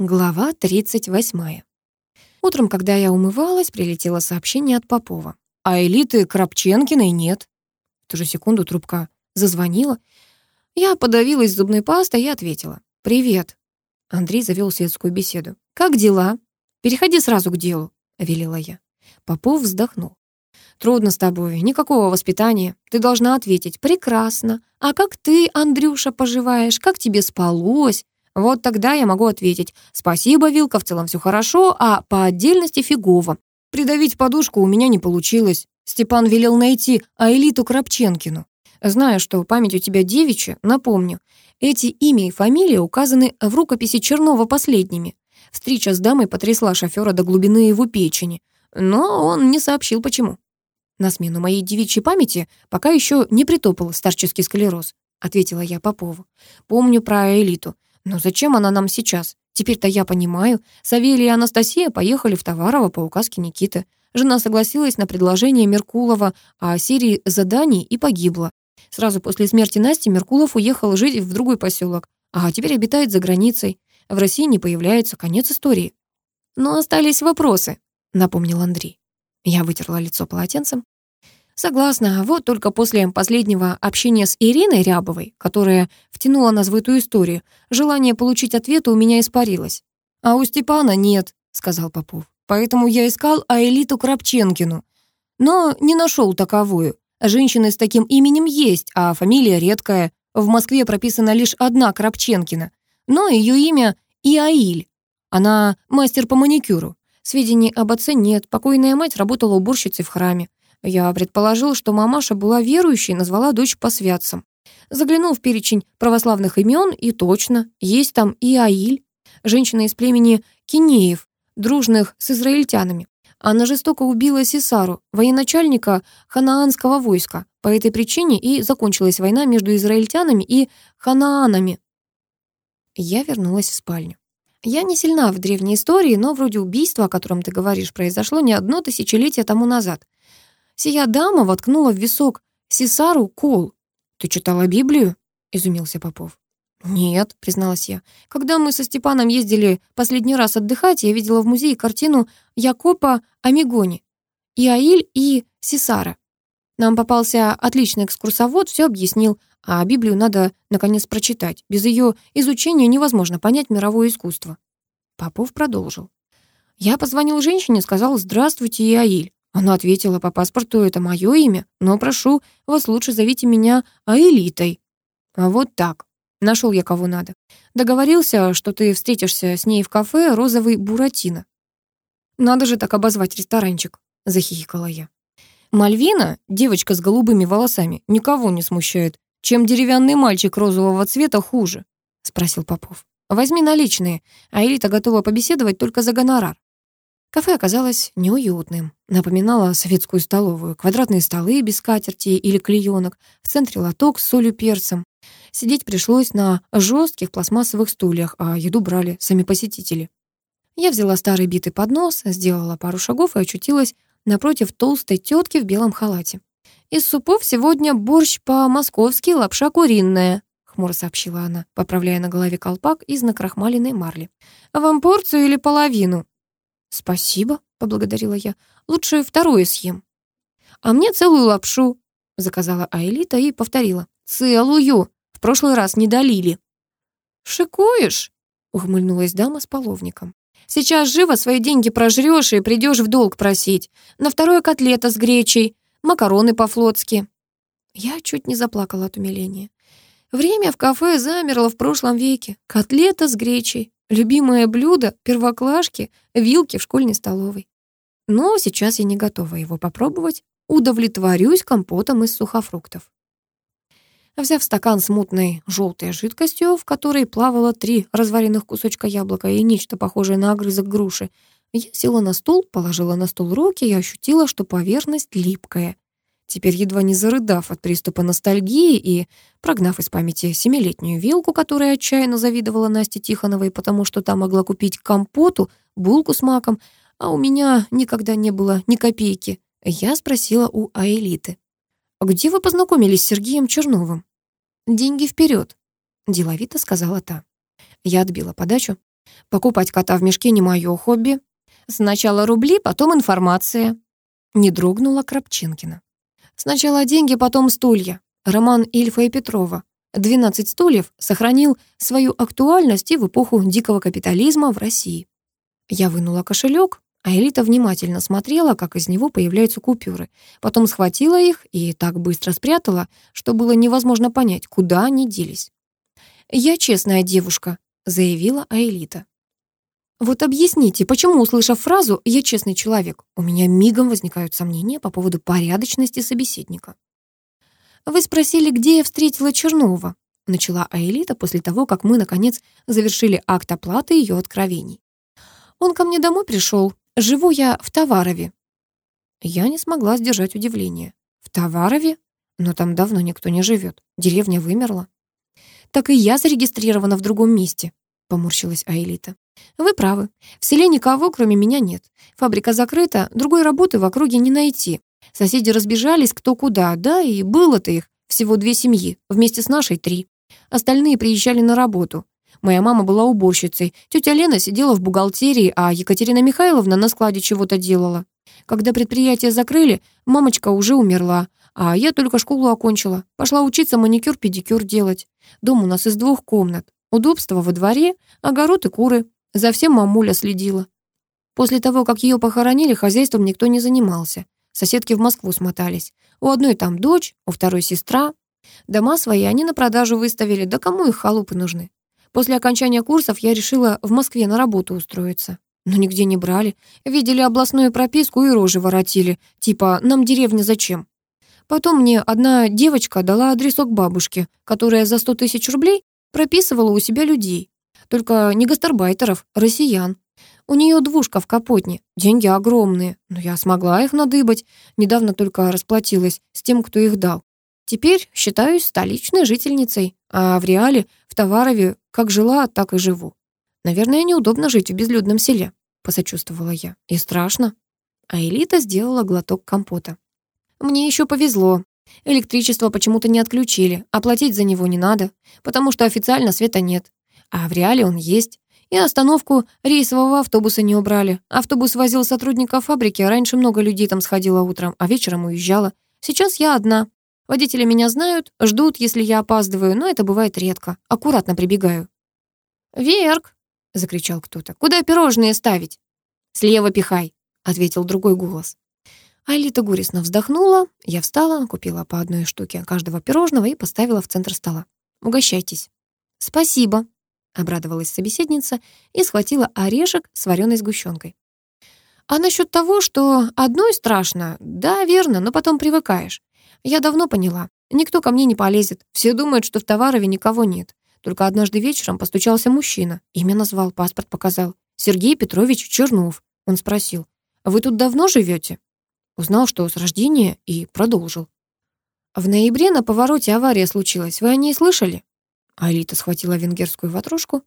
Глава 38. Утром, когда я умывалась, прилетело сообщение от Попова. «А элиты Крапченкиной нет». В ту же секунду трубка зазвонила. Я подавилась зубной пастой и ответила. «Привет». Андрей завел светскую беседу. «Как дела?» «Переходи сразу к делу», — велела я. Попов вздохнул. «Трудно с тобой, никакого воспитания. Ты должна ответить. Прекрасно. А как ты, Андрюша, поживаешь? Как тебе спалось? Вот тогда я могу ответить «Спасибо, Вилка, в целом все хорошо, а по отдельности фигово. Придавить подушку у меня не получилось. Степан велел найти Аэлиту Крапченкину. Знаю, что память у тебя девичья, напомню. Эти имя и фамилия указаны в рукописи Чернова последними. Встреча с дамой потрясла шофера до глубины его печени, но он не сообщил, почему. На смену моей девичьей памяти пока еще не притопал старческий склероз, ответила я Попову. Помню про элиту. Но зачем она нам сейчас? Теперь-то я понимаю. Савелий и Анастасия поехали в Товарово по указке Никиты. Жена согласилась на предложение Меркулова а о серии заданий и погибла. Сразу после смерти Насти Меркулов уехал жить в другой поселок, а теперь обитает за границей. В России не появляется, конец истории. Но остались вопросы, напомнил Андрей. Я вытерла лицо полотенцем. Согласна, вот только после последнего общения с Ириной Рябовой, которая втянула нас в эту историю, желание получить ответы у меня испарилось. «А у Степана нет», — сказал Попов. «Поэтому я искал Аэлиту Крапченкину, но не нашел таковую. Женщины с таким именем есть, а фамилия редкая. В Москве прописана лишь одна Крапченкина, но ее имя Иаиль. Она мастер по маникюру. Сведений об отце нет, покойная мать работала уборщицей в храме. Я предположил, что мамаша была верующей и назвала дочь по посвятцем. Заглянул в перечень православных имен, и точно, есть там и Аиль, женщина из племени Кинеев, дружных с израильтянами. Она жестоко убила Сесару, военачальника ханаанского войска. По этой причине и закончилась война между израильтянами и ханаанами. Я вернулась в спальню. Я не сильна в древней истории, но вроде убийство, о котором ты говоришь, произошло не одно тысячелетие тому назад. Сия дама воткнула в висок Сесару кол. «Ты читала Библию?» — изумился Попов. «Нет», — призналась я. «Когда мы со Степаном ездили последний раз отдыхать, я видела в музее картину Якопа Амигони, Иаиль и Сесара. Нам попался отличный экскурсовод, все объяснил, а Библию надо, наконец, прочитать. Без ее изучения невозможно понять мировое искусство». Попов продолжил. «Я позвонил женщине, сказал «Здравствуйте, Иаиль». Она ответила, по паспорту это мое имя, но прошу вас лучше зовите меня Аэлитой. А вот так. Нашел я кого надо. Договорился, что ты встретишься с ней в кафе «Розовый Буратино». Надо же так обозвать ресторанчик, захихикала я. Мальвина, девочка с голубыми волосами, никого не смущает. Чем деревянный мальчик розового цвета хуже? Спросил Попов. Возьми наличные, а Элита готова побеседовать только за гонорар. Кафе оказалось неуютным. Напоминало советскую столовую. Квадратные столы без скатерти или клеенок. В центре лоток с солью перцем. Сидеть пришлось на жестких пластмассовых стульях, а еду брали сами посетители. Я взяла старый битый поднос, сделала пару шагов и очутилась напротив толстой тетки в белом халате. «Из супов сегодня борщ по-московски, лапша куриная», — хмуро сообщила она, поправляя на голове колпак из накрахмаленной марли. «Вам порцию или половину?» «Спасибо», — поблагодарила я. «Лучше вторую съем». «А мне целую лапшу», — заказала Аэлита и повторила. «Целую! В прошлый раз не долили». «Шикуешь?» — ухмыльнулась дама с половником. «Сейчас живо свои деньги прожрёшь и придёшь в долг просить. На второе котлета с гречей, макароны по-флотски». Я чуть не заплакала от умиления. Время в кафе замерло в прошлом веке. Котлета с гречей. Любимое блюдо, первоклашки, вилки в школьной столовой. Но сейчас я не готова его попробовать. Удовлетворюсь компотом из сухофруктов. Взяв стакан с мутной желтой жидкостью, в которой плавало три разваренных кусочка яблока и нечто похожее на огрызок груши, я села на стул, положила на стол руки и ощутила, что поверхность липкая теперь едва не зарыдав от приступа ностальгии и прогнав из памяти семилетнюю вилку, которая отчаянно завидовала Насте Тихоновой, потому что та могла купить компоту, булку с маком, а у меня никогда не было ни копейки, я спросила у Аэлиты. «А «Где вы познакомились с Сергеем Черновым?» «Деньги вперед», — деловито сказала та. Я отбила подачу. «Покупать кота в мешке не мое хобби. Сначала рубли, потом информация». Не дрогнула Крапчинкина. Сначала деньги, потом стулья. Роман Ильфа и Петрова. «Двенадцать стульев» сохранил свою актуальность и в эпоху дикого капитализма в России. Я вынула кошелек, а Элита внимательно смотрела, как из него появляются купюры. Потом схватила их и так быстро спрятала, что было невозможно понять, куда они делись. «Я честная девушка», — заявила Аэлита. Вот объясните, почему, услышав фразу «я честный человек», у меня мигом возникают сомнения по поводу порядочности собеседника. «Вы спросили, где я встретила Чернова?» — начала Аэлита после того, как мы, наконец, завершили акт оплаты ее откровений. «Он ко мне домой пришел. Живу я в Товарове». Я не смогла сдержать удивление. «В Товарове? Но там давно никто не живет. Деревня вымерла». «Так и я зарегистрирована в другом месте», — поморщилась Аэлита. Вы правы. В селе никого, кроме меня, нет. Фабрика закрыта, другой работы в округе не найти. Соседи разбежались кто куда, да, и было-то их всего две семьи, вместе с нашей три. Остальные приезжали на работу. Моя мама была уборщицей, тетя Лена сидела в бухгалтерии, а Екатерина Михайловна на складе чего-то делала. Когда предприятие закрыли, мамочка уже умерла, а я только школу окончила. Пошла учиться маникюр-педикюр делать. Дом у нас из двух комнат. Удобство во дворе, огород и куры. За всем мамуля следила. После того, как ее похоронили, хозяйством никто не занимался. Соседки в Москву смотались. У одной там дочь, у второй сестра. Дома свои они на продажу выставили, да кому их халупы нужны? После окончания курсов я решила в Москве на работу устроиться. Но нигде не брали. Видели областную прописку и рожи воротили. Типа, нам деревня зачем? Потом мне одна девочка дала адресок бабушки, которая за 100 тысяч рублей прописывала у себя людей. Только не гастарбайтеров, а россиян. У нее двушка в Капотне, деньги огромные, но я смогла их надыбать. Недавно только расплатилась с тем, кто их дал. Теперь считаюсь столичной жительницей, а в реале, в Товарове, как жила, так и живу. Наверное, неудобно жить в безлюдном селе, посочувствовала я. И страшно. А Элита сделала глоток компота. Мне еще повезло. Электричество почему-то не отключили, оплатить за него не надо, потому что официально света нет а в реале он есть. И остановку рейсового автобуса не убрали. Автобус возил сотрудников фабрики, а раньше много людей там сходило утром, а вечером уезжала. Сейчас я одна. Водители меня знают, ждут, если я опаздываю, но это бывает редко. Аккуратно прибегаю. «Верк!» — закричал кто-то. «Куда пирожные ставить?» «Слева пихай!» — ответил другой голос. Алита горестно вздохнула. Я встала, купила по одной штуке каждого пирожного и поставила в центр стола. «Угощайтесь». «Спасибо», обрадовалась собеседница и схватила орешек с вареной сгущенкой. А насчет того, что одной страшно, да, верно, но потом привыкаешь. Я давно поняла. Никто ко мне не полезет. Все думают, что в Товарове никого нет. Только однажды вечером постучался мужчина. Имя назвал, паспорт показал. Сергей Петрович Чернов. Он спросил, «Вы тут давно живете? Узнал, что с рождения, и продолжил. В ноябре на повороте авария случилась. Вы о ней слышали? Алита схватила венгерскую ватрушку.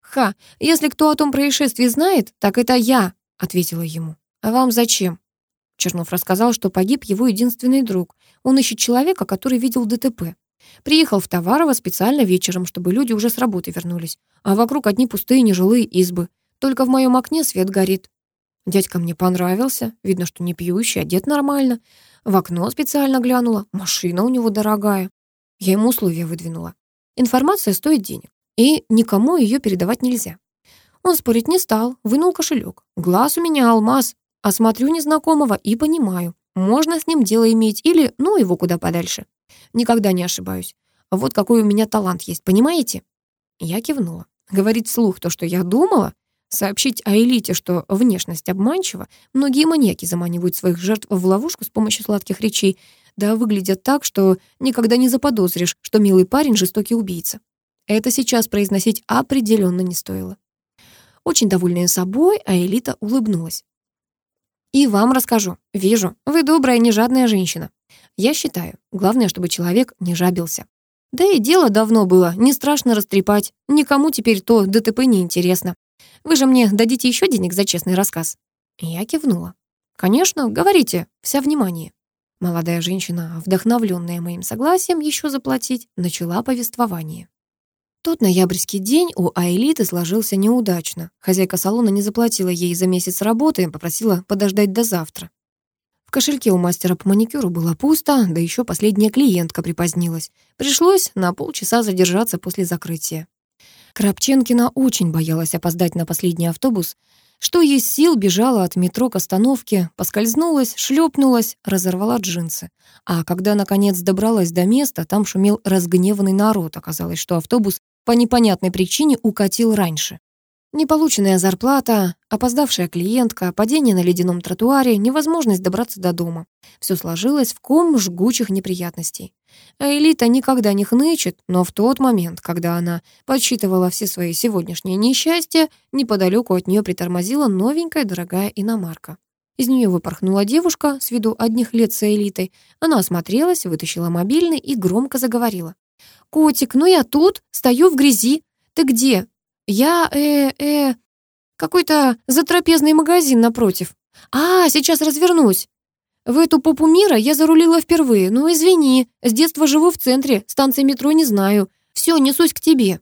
«Ха, если кто о том происшествии знает, так это я», — ответила ему. «А вам зачем?» Чернов рассказал, что погиб его единственный друг. Он ищет человека, который видел ДТП. Приехал в Товарово специально вечером, чтобы люди уже с работы вернулись. А вокруг одни пустые нежилые избы. Только в моем окне свет горит. Дядька мне понравился. Видно, что не пьющий, одет нормально. В окно специально глянула. Машина у него дорогая. Я ему условия выдвинула. Информация стоит денег, и никому ее передавать нельзя. Он спорить не стал, вынул кошелек. Глаз у меня алмаз, а осмотрю незнакомого и понимаю, можно с ним дело иметь или ну его куда подальше. Никогда не ошибаюсь. Вот какой у меня талант есть, понимаете? Я кивнула. Говорить слух то, что я думала, сообщить о элите, что внешность обманчива, многие маньяки заманивают своих жертв в ловушку с помощью сладких речей, да выглядят так, что никогда не заподозришь, что милый парень — жестокий убийца. Это сейчас произносить определенно не стоило. Очень довольная собой, а Элита улыбнулась. «И вам расскажу. Вижу, вы добрая, нежадная женщина. Я считаю, главное, чтобы человек не жабился. Да и дело давно было, не страшно растрепать. Никому теперь то ДТП не интересно. Вы же мне дадите еще денег за честный рассказ?» Я кивнула. «Конечно, говорите, вся внимание». Молодая женщина, вдохновленная моим согласием еще заплатить, начала повествование. Тот ноябрьский день у Аэлиты сложился неудачно. Хозяйка салона не заплатила ей за месяц работы и попросила подождать до завтра. В кошельке у мастера по маникюру было пусто, да еще последняя клиентка припозднилась. Пришлось на полчаса задержаться после закрытия. Крапченкина очень боялась опоздать на последний автобус, что есть сил, бежала от метро к остановке, поскользнулась, шлепнулась, разорвала джинсы. А когда, наконец, добралась до места, там шумел разгневанный народ. Оказалось, что автобус по непонятной причине укатил раньше. Неполученная зарплата, опоздавшая клиентка, падение на ледяном тротуаре, невозможность добраться до дома. Все сложилось в ком жгучих неприятностей. А Элита никогда не хнычет, но в тот момент, когда она подсчитывала все свои сегодняшние несчастья, неподалеку от нее притормозила новенькая дорогая иномарка. Из нее выпорхнула девушка, с виду одних лет с Элитой. Она осмотрелась, вытащила мобильный и громко заговорила. «Котик, ну я тут, стою в грязи. Ты где? Я, э, э, какой-то затрапезный магазин напротив. А, сейчас развернусь. В эту попу мира я зарулила впервые. Ну, извини, с детства живу в центре, станции метро не знаю. Все, несусь к тебе».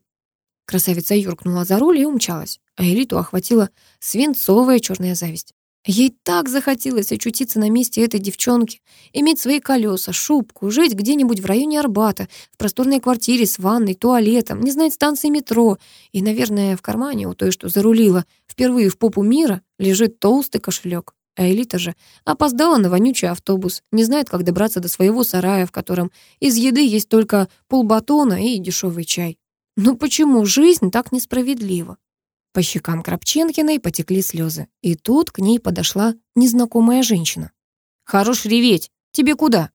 Красавица юркнула за руль и умчалась, а элиту охватила свинцовая черная зависть. Ей так захотелось очутиться на месте этой девчонки, иметь свои колеса, шубку, жить где-нибудь в районе Арбата, в просторной квартире с ванной, туалетом, не знать станции метро. И, наверное, в кармане у той, что зарулила, впервые в попу мира лежит толстый кошелек. А Элита же опоздала на вонючий автобус, не знает, как добраться до своего сарая, в котором из еды есть только полбатона и дешевый чай. Ну почему жизнь так несправедлива? По щекам Крапченкиной потекли слезы. И тут к ней подошла незнакомая женщина. «Хорош реветь! Тебе куда?»